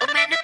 O